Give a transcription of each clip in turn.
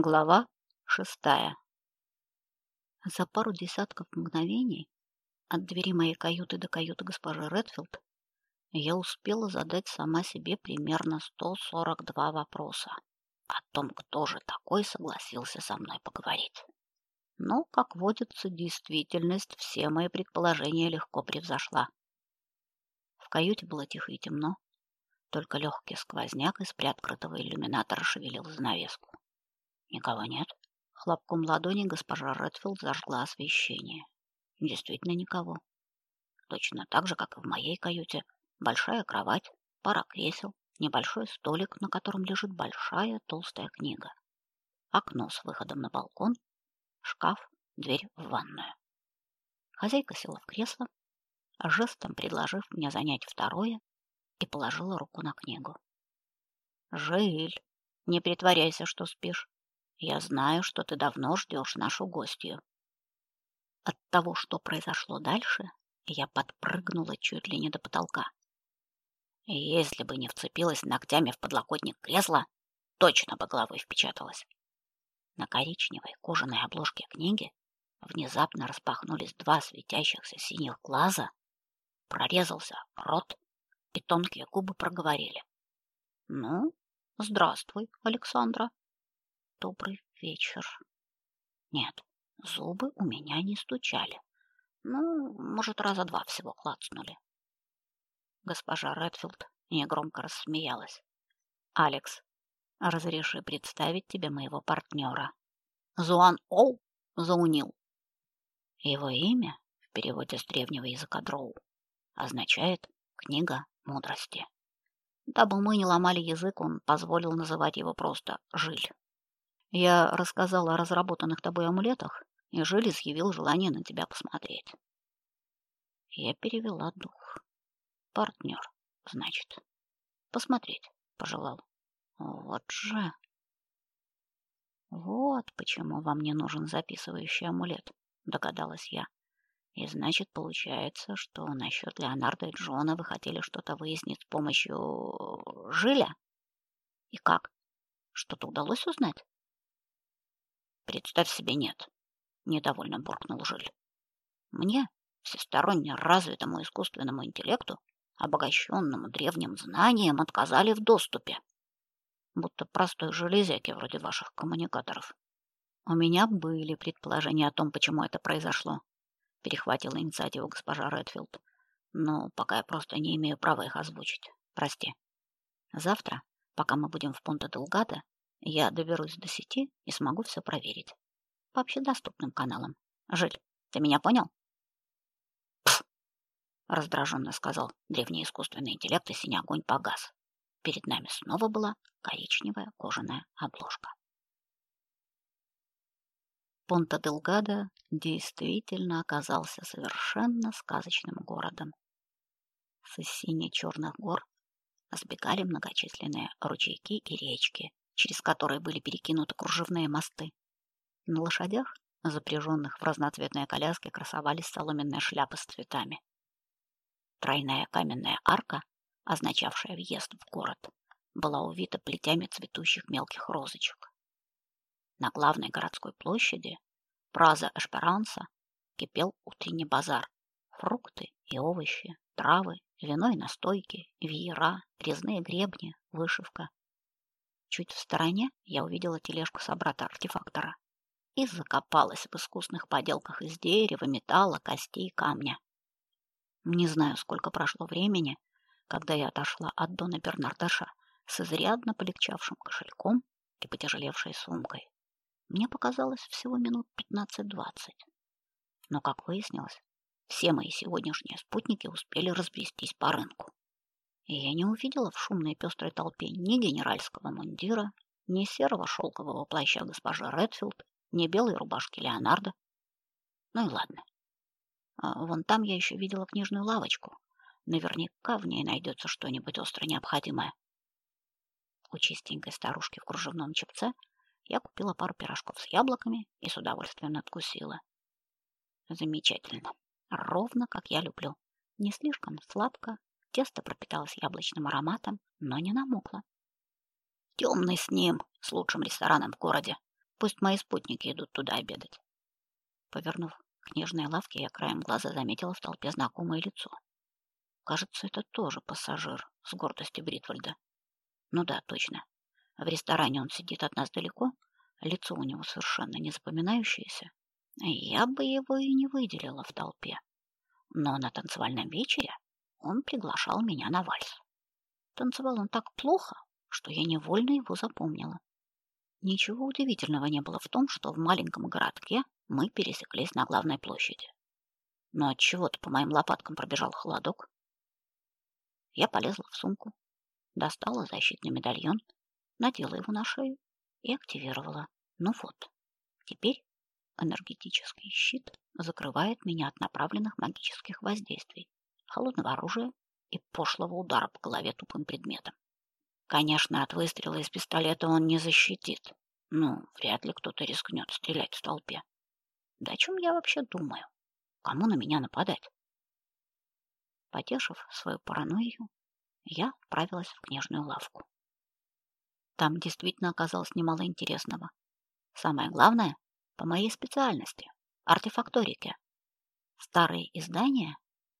Глава шестая. За пару десятков мгновений от двери моей каюты до каюты госпожи Редфилд я успела задать сама себе примерно 142 вопроса о том, кто же такой согласился со мной поговорить. Но, как водится, действительность все мои предположения легко превзошла. В каюте было тихо и темно, только легкий сквозняк из приоткрытого иллюминатора шевелил занавеску. Никого нет. Хлопком ладони госпожа Редфилд зажгла освещение. Действительно никого. Точно так же, как и в моей каюте. Большая кровать, пара кресел, небольшой столик, на котором лежит большая толстая книга. Окно с выходом на балкон, шкаф, дверь в ванную. Хозяйка села в кресло, жестом предложив мне занять второе, и положила руку на книгу. Жиль, не притворяйся, что спишь. Я знаю, что ты давно ждешь нашу гостью. От того, что произошло дальше, я подпрыгнула чуть ли не до потолка. Если бы не вцепилась ногтями в подлокотник кресла, точно бы головой впечаталась. На коричневой кожаной обложке книги внезапно распахнулись два светящихся синих глаза, прорезался рот, и тонкие губы проговорили: "Ну, здравствуй, Александра". Добрый вечер. Нет, зубы у меня не стучали. Ну, может, раза два всего клацнули. Госпожа Редфилд негромко рассмеялась. Алекс, разреши представить тебе моего партнера. Зуан Оу заунил. Его имя в переводе с древнего языка дроу означает книга мудрости. Дабы мы не ломали язык, он позволил называть его просто Жиль. Я рассказала о разработанных тобой амулетах, и Жиль изъявил желание на тебя посмотреть. Я перевела дух. Партнер, значит. Посмотреть пожелал. Вот же. Вот почему вам не нужен записывающий амулет, догадалась я. И значит, получается, что насчет Леонардо и Джона вы хотели что-то выяснить с помощью Жиля? И как? Что-то удалось узнать? Представь себе, нет, недовольно буркнул Жиль. Мне, всесторонне развитому искусственному интеллекту, обогащенному древним знанием, отказали в доступе. Будто простой железяки вроде ваших коммуникаторов. У меня были предположения о том, почему это произошло, перехватила инициативу госпожа Редфилд. Но пока я просто не имею права их озвучить. Прости. Завтра, пока мы будем в Понте-Делгадо, я доберусь до сети и смогу все проверить. По общедоступным каналам. Жиль, ты меня понял? Пф, раздраженно сказал древний искусственный интеллект, и синий огонь погас. Перед нами снова была коричневая кожаная обложка. Понта-Делгадо действительно оказался совершенно сказочным городом. С сине-черных гор сбегали многочисленные ручейки и речки, через которые были перекинуты кружевные мосты. На лошадях, запряженных в разноцветные коляски, красовались соломенные шляпы с цветами. Тройная каменная арка, означавшая въезд в город, была увита плетями цветущих мелких розочек. На главной городской площади, Праза Эшперанса, кипел утренний базар. Фрукты и овощи, травы, вино и настойки, веера, резные гребни, вышивка, Чуть в стороне я увидела тележку собрата-артефактора и закопалась в искусных поделках из дерева, металла, костей, камня. Не знаю, сколько прошло времени, когда я отошла от Дона Бернардаша с изрядно полегчавшим кошельком и потяжелевшей сумкой. Мне показалось всего минут 15-20. Но, как выяснилось, все мои сегодняшние спутники успели разбрестись по рынку и я не увидела в шумной пестрой толпе ни генеральского мундира, ни серого шелкового плаща госпожи Редфилд, ни белой рубашки Леонардо. Ну и ладно. А вон там я еще видела книжную лавочку. Наверняка в ней найдется что-нибудь остро необходимое. У чистенькой старушки в кружевном чепце я купила пару пирожков с яблоками и с удовольствием надкусила. Замечательно. Ровно как я люблю. Не слишком сладко, Тесто пропиталось яблочным ароматом, но не намокло. Темный с ним, с лучшим рестораном в городе. Пусть мои спутники идут туда обедать. Повернув к книжной лавке, я краем глаза заметила в толпе знакомое лицо. Кажется, это тоже пассажир с гордости Бритвальда. Ну да, точно. В ресторане он сидит от нас далеко, лицо у него совершенно не запоминающееся. Я бы его и не выделила в толпе. Но на танцевальном вечере он приглашал меня на вальс. Танцевал он так плохо, что я невольно его запомнила. Ничего удивительного не было в том, что в маленьком городке мы пересеклись на главной площади. Но от чего-то по моим лопаткам пробежал холодок. Я полезла в сумку, достала защитный медальон, надела его на шею и активировала. Ну вот. Теперь энергетический щит закрывает меня от направленных магических воздействий, холодного оружия и пошлого удара по голове тупым предметом. Конечно, от выстрела из пистолета он не защитит. Ну, вряд ли кто-то рискнет стрелять в толпе. Да о чем я вообще думаю? Кому на меня нападать? Потешив свою паранойю, я отправилась в книжную лавку. Там действительно оказалось немало интересного. Самое главное, по моей специальности артефакторике. Старые издания,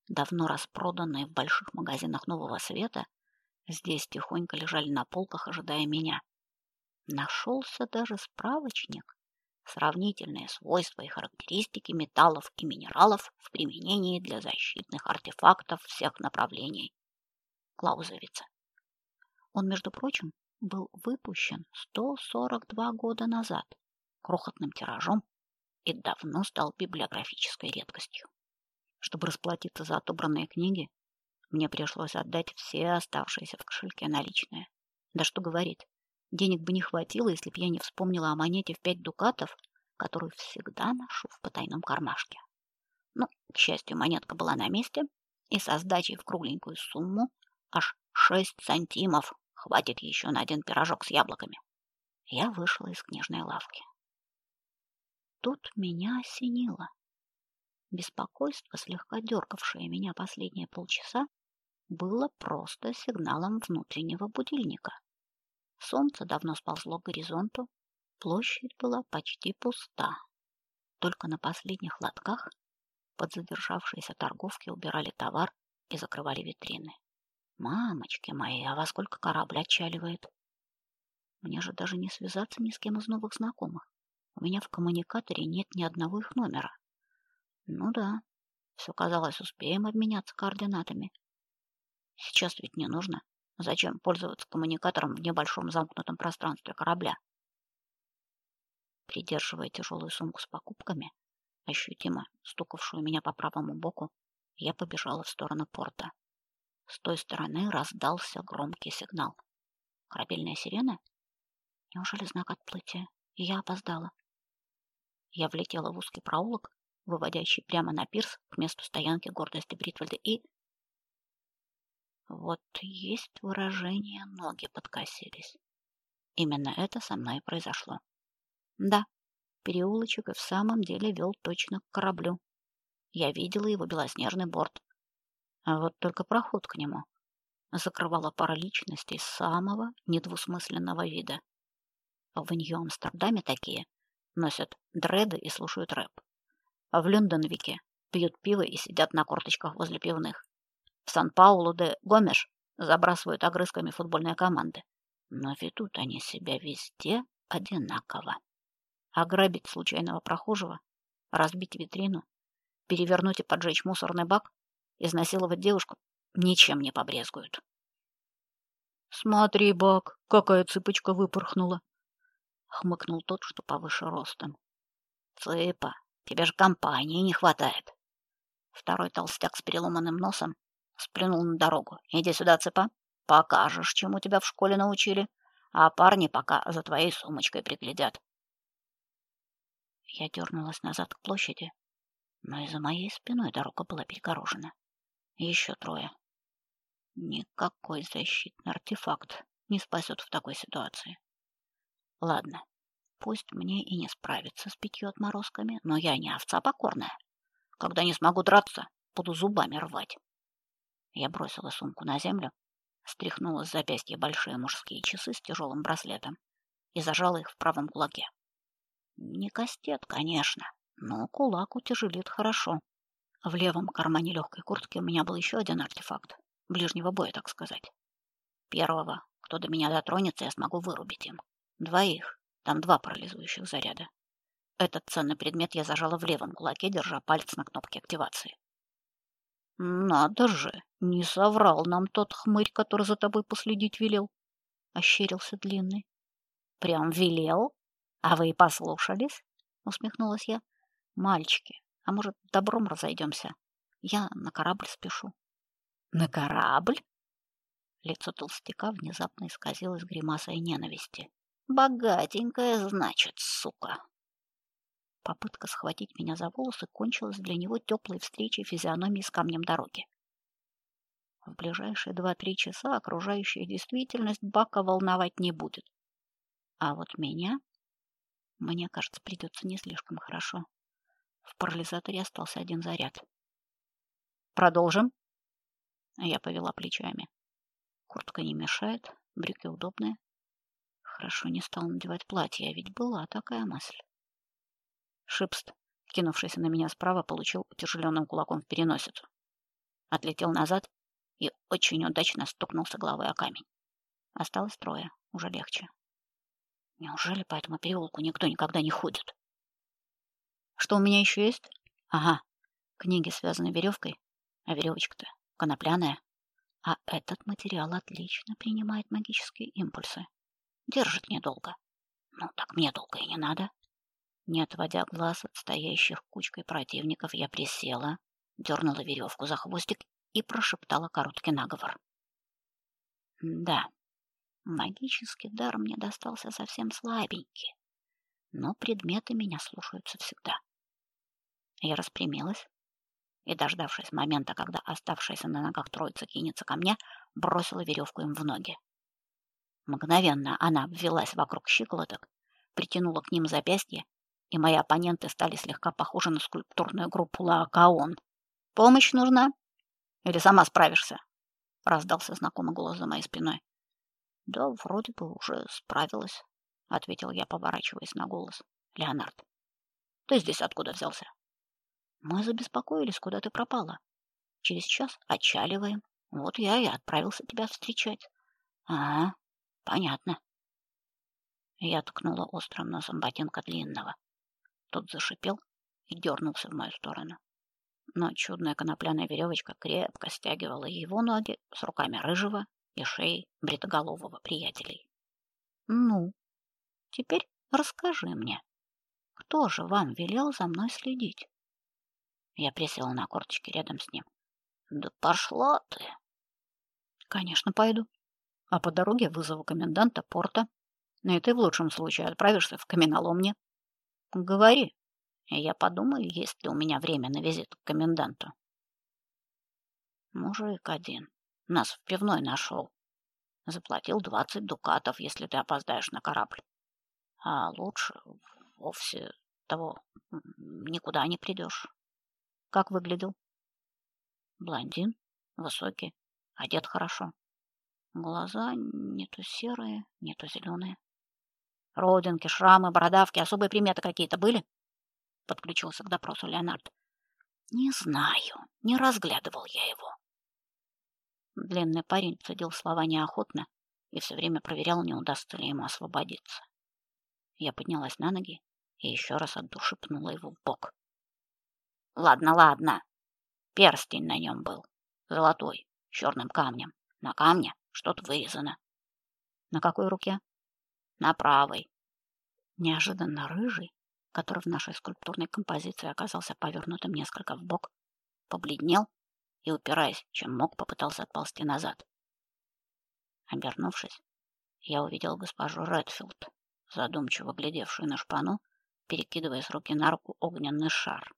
давно распроданные в больших магазинах Нового Света, здесь тихонько лежали на полках, ожидая меня. Нашелся даже справочник сравнительные свойства и характеристики металлов и минералов в применении для защитных артефактов всех направлений. Клаузовица. Он, между прочим, был выпущен 142 года назад крохотным тиражом и давно стал библиографической редкостью. Чтобы расплатиться за отобранные книги, мне пришлось отдать все оставшиеся в кошельке наличные. Да что говорить, Денег бы не хватило, если б я не вспомнила о монете в пять дукатов, которую всегда ношу в потайном кармашке. Но, к счастью, монетка была на месте, и со сдачей в кругленькую сумму аж шесть сантимов хватит еще на один пирожок с яблоками. Я вышла из книжной лавки. Тут меня осенило. Беспокойство, слегка дергавшее меня последние полчаса, было просто сигналом внутреннего будильника. Солнце давно сползло к горизонту, площадь была почти пуста. Только на последних лотках подзадержавшиеся торговки убирали товар и закрывали витрины. Мамочки мои, а во сколько корабль отчаливает? Мне же даже не связаться ни с кем из новых знакомых. У меня в коммуникаторе нет ни одного их номера. Ну да, все казалось, успеем обменяться координатами. Сейчас ведь не нужно. Зачем пользоваться коммуникатором в небольшом замкнутом пространстве корабля? Придерживая тяжелую сумку с покупками, ощутимо стукавшую меня по правому боку, я побежала в сторону порта. С той стороны раздался громкий сигнал. Корабельная сирена? Неужели знак отплытия? Я опоздала. Я влетела в узкий проулок, выводящий прямо на пирс к месту стоянки гордости Бритвальда, и вот есть выражение «ноги подкосились». Именно это со мной и произошло. Да, переулочек и в самом деле вел точно к кораблю. Я видела его белоснежный борт. А вот только проход к нему закрывала пара личностей самого недвусмысленного вида. В Нью-Амстердаме такие носят дреды и слушают рэп. В Лондонвике пьют пиво и сидят на корточках возле пивных. Сан-Паулу де Гомеш забрасывают огрызками футбольные команды. Но ведут они себя везде одинаково. Ограбить случайного прохожего, разбить витрину, перевернуть и поджечь мусорный бак, изнасиловать девушку ничем не побрезгуют. «Смотри, Бак, какая цыпочка выпорхнула!» — хмыкнул тот, что повыше ростом. «Цыпа, тебе же компании не хватает!» Второй толстяк с переломанным носом Сплюнул на дорогу. «Иди сюда, цыпа. Покажешь, чему тебя в школе научили. А парни пока за твоей сумочкой приглядят». Я дернулась назад к площади, но и за моей спиной дорога была перегорожена. Еще трое. Никакой защитный артефакт не спасет в такой ситуации. Ладно, пусть мне и не справиться с пятью отморозками, но я не овца покорная. Когда не смогу драться, буду зубами рвать. Я бросила сумку на землю, стряхнула с запястья большие мужские часы с тяжелым браслетом и зажала их в правом кулаке. Не кастет, конечно, но кулак утяжелит хорошо. В левом кармане легкой куртки у меня был еще один артефакт. Ближнего боя, так сказать. Первого, кто до меня дотронется, я смогу вырубить им. Двоих. Там два парализующих заряда. Этот ценный предмет я зажала в левом кулаке, держа палец на кнопке активации. Надо же, не соврал нам тот хмырь, который за тобой последить велел. Ощерился длинный. Прям велел? А вы и послушались? Усмехнулась я. Мальчики, а может, добром разойдемся? Я на корабль спешу. На корабль? Лицо толстяка внезапно исказилось гримасой ненависти. Богатенькая, значит, сука. Попытка схватить меня за волосы кончилась для него теплой встречей физиономии с камнем дороги. В ближайшие два-три часа окружающая действительность Бака волновать не будет. А вот меня, мне кажется, придется не слишком хорошо. В парализаторе остался один заряд. Продолжим. Я повела плечами. Куртка не мешает, брюки удобные. Хорошо не стал надевать платье, а ведь была такая мысль. Шипст, кинувшийся на меня справа, получил утяжеленным кулаком в переносицу. Отлетел назад и очень удачно стукнулся головой о камень. Осталось трое, уже легче. Неужели по этому переулку никто никогда не ходит? Что у меня еще есть? Ага, книги связаны веревкой, а веревочка-то конопляная. А этот материал отлично принимает магические импульсы. Держит недолго. Ну, так мне долго и не надо. Не отводя глаз от стоящих кучкой противников, я присела, дернула веревку за хвостик и прошептала короткий наговор. Да, магический дар мне достался совсем слабенький, но предметы меня слушаются всегда. Я распрямилась и, дождавшись момента, когда оставшаяся на ногах троица кинется ко мне, бросила веревку им в ноги. Мгновенно она обвелась вокруг щиколоток, притянула к ним запястье и мои оппоненты стали слегка похожи на скульптурную группу Лаокаон. Помощь нужна? Или сама справишься? раздался знакомый голос за моей спиной. Да, вроде бы уже справилась, ответил я, поворачиваясь на голос. Леонард. Ты здесь откуда взялся? Мы забеспокоились, куда ты пропала. Через час отчаливаем. Вот я и отправился тебя встречать. А, понятно. Я ткнула острым носом ботинка длинного. Тот зашипел и дернулся в мою сторону. Но чудная конопляная веревочка крепко стягивала его ноги с руками рыжего и шеей бритоголового приятелей. Ну, теперь расскажи мне, кто же вам велел за мной следить? Я присела на корточки рядом с ним. Да пошла ты. Конечно, пойду. А по дороге вызову коменданта порта. Ну и ты в лучшем случае отправишься в каменоломни. Говори, я подумаю, есть ли у меня время на визит к коменданту. Мужик один нас в пивной нашел. Заплатил двадцать дукатов, если ты опоздаешь на корабль. А лучше вовсе того никуда не придешь. Как выглядел? Блондин, высокий, одет хорошо. Глаза не то серые, не то зеленые. Родинки, шрамы, бородавки, особые приметы какие-то были? Подключился к допросу Леонард. Не знаю, не разглядывал я его. Длинный парень цедил слова неохотно и все время проверял, не удастся ли ему освободиться. Я поднялась на ноги и еще раз от души пнула его в бок. Ладно, ладно. Перстень на нем был, золотой, с черным камнем. На камне что-то вырезано. На какой руке? на правой. Неожиданно рыжий, который в нашей скульптурной композиции оказался повернутым несколько в бок, побледнел и, упираясь, чем мог, попытался отползти назад. Обернувшись, я увидел госпожу Редфилд, задумчиво глядевшую на шпану, перекидывая с руки на руку огненный шар.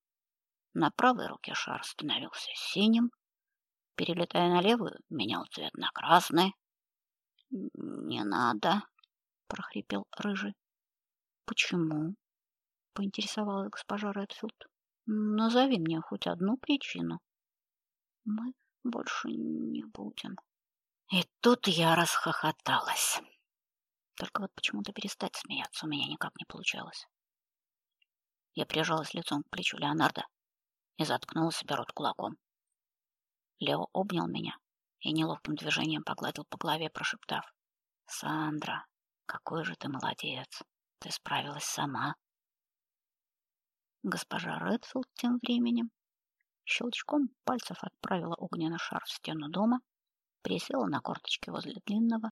На правой руке шар становился синим, перелетая на левую, менял цвет на красный. Не надо, прохрипел рыжий. Почему? поинтересовалась госпожа Редфилд. Назови мне хоть одну причину. Мы больше не будем. И тут я расхохоталась. Только вот почему-то перестать смеяться у меня никак не получалось. Я прижалась лицом к плечу Леонардо и заткнула себе рот кулаком. Лео обнял меня и неловким движением погладил по голове, прошептав: "Сандра, какой же ты молодец. Ты справилась сама". Госпожа Редфилд тем временем щелчком пальцев отправила огненный шар в стену дома, присела на корточки возле длинного,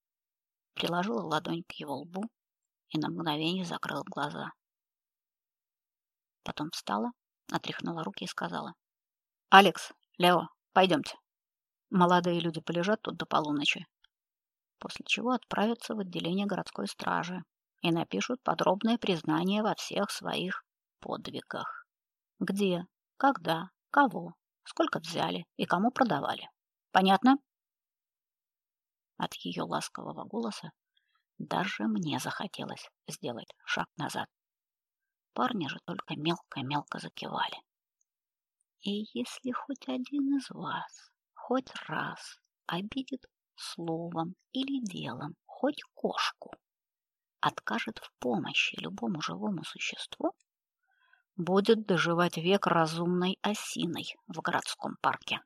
приложила ладонь к его лбу и на мгновение закрыла глаза. Потом встала, отряхнула руки и сказала: "Алекс, Лео, пойдемте. Молодые люди полежат тут до полуночи, после чего отправятся в отделение городской стражи и напишут подробное признание во всех своих подвигах. Где, когда, кого, сколько взяли и кому продавали. Понятно? От ее ласкового голоса даже мне захотелось сделать шаг назад. Парни же только мелко-мелко закивали. И если хоть один из вас хоть раз обидит словом или делом хоть кошку, откажет в помощи любому живому существу, будет доживать век разумной осиной в городском парке.